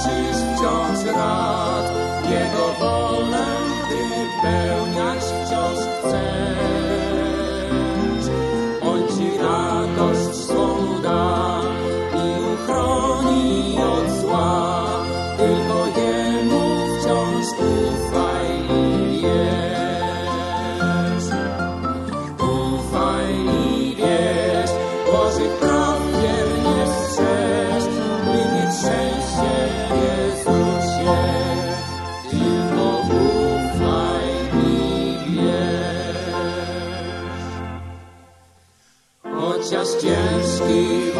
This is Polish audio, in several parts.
zamroczysz wciąż rad, Jego wolę wypełniać wciąż chcesz. On ci radość swą da i uchroni od zła, tylko Jemu Chociaż ciężki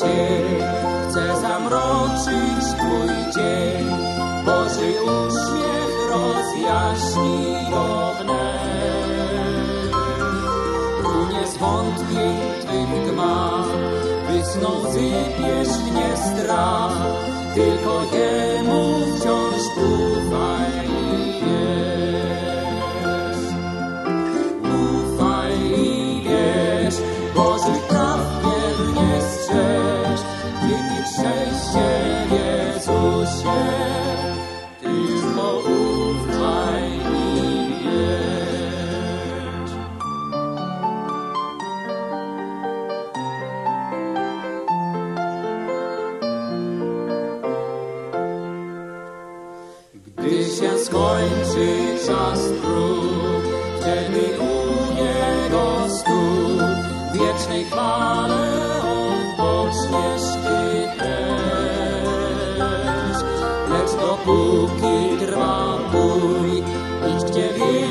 cień chce zamroczyć Twój dzień, Boży uśmiech rozjaśni go wnet. Tu nie zwątpiej Twych gmach, wysną łzy nie strach, tylko Jemu wciąż się skończy czas trud, wtedy u Jego stóp w wiecznej chwale odpoczniesz Ty też. Lecz dopóki trwa bój, idź gdzie wiesz,